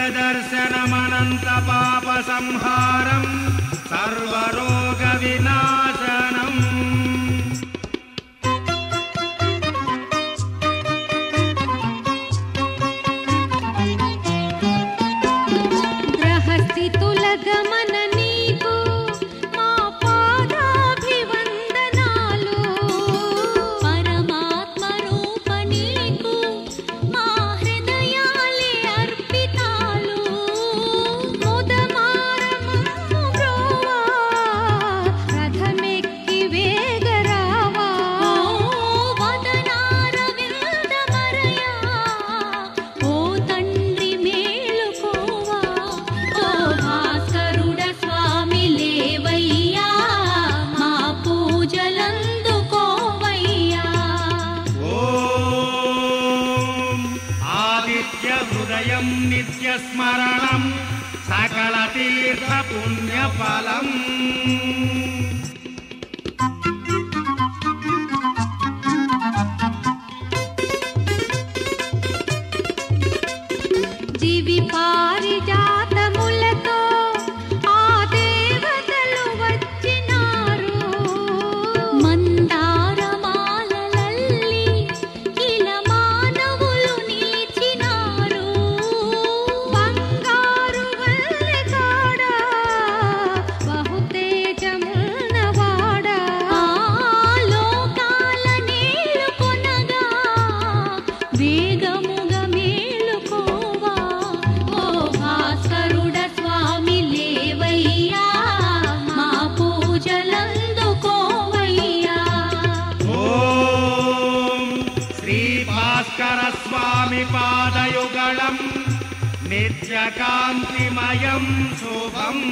दिव्यदर्शनमनन्तपापसंहारम् सर्वरोगविनाश ृदयं नित्यस्मरणम् सकलतीर्थपुण्यफलम्। करस्वामिपादयुगणम् नित्यकान्तिमयम् शुभम्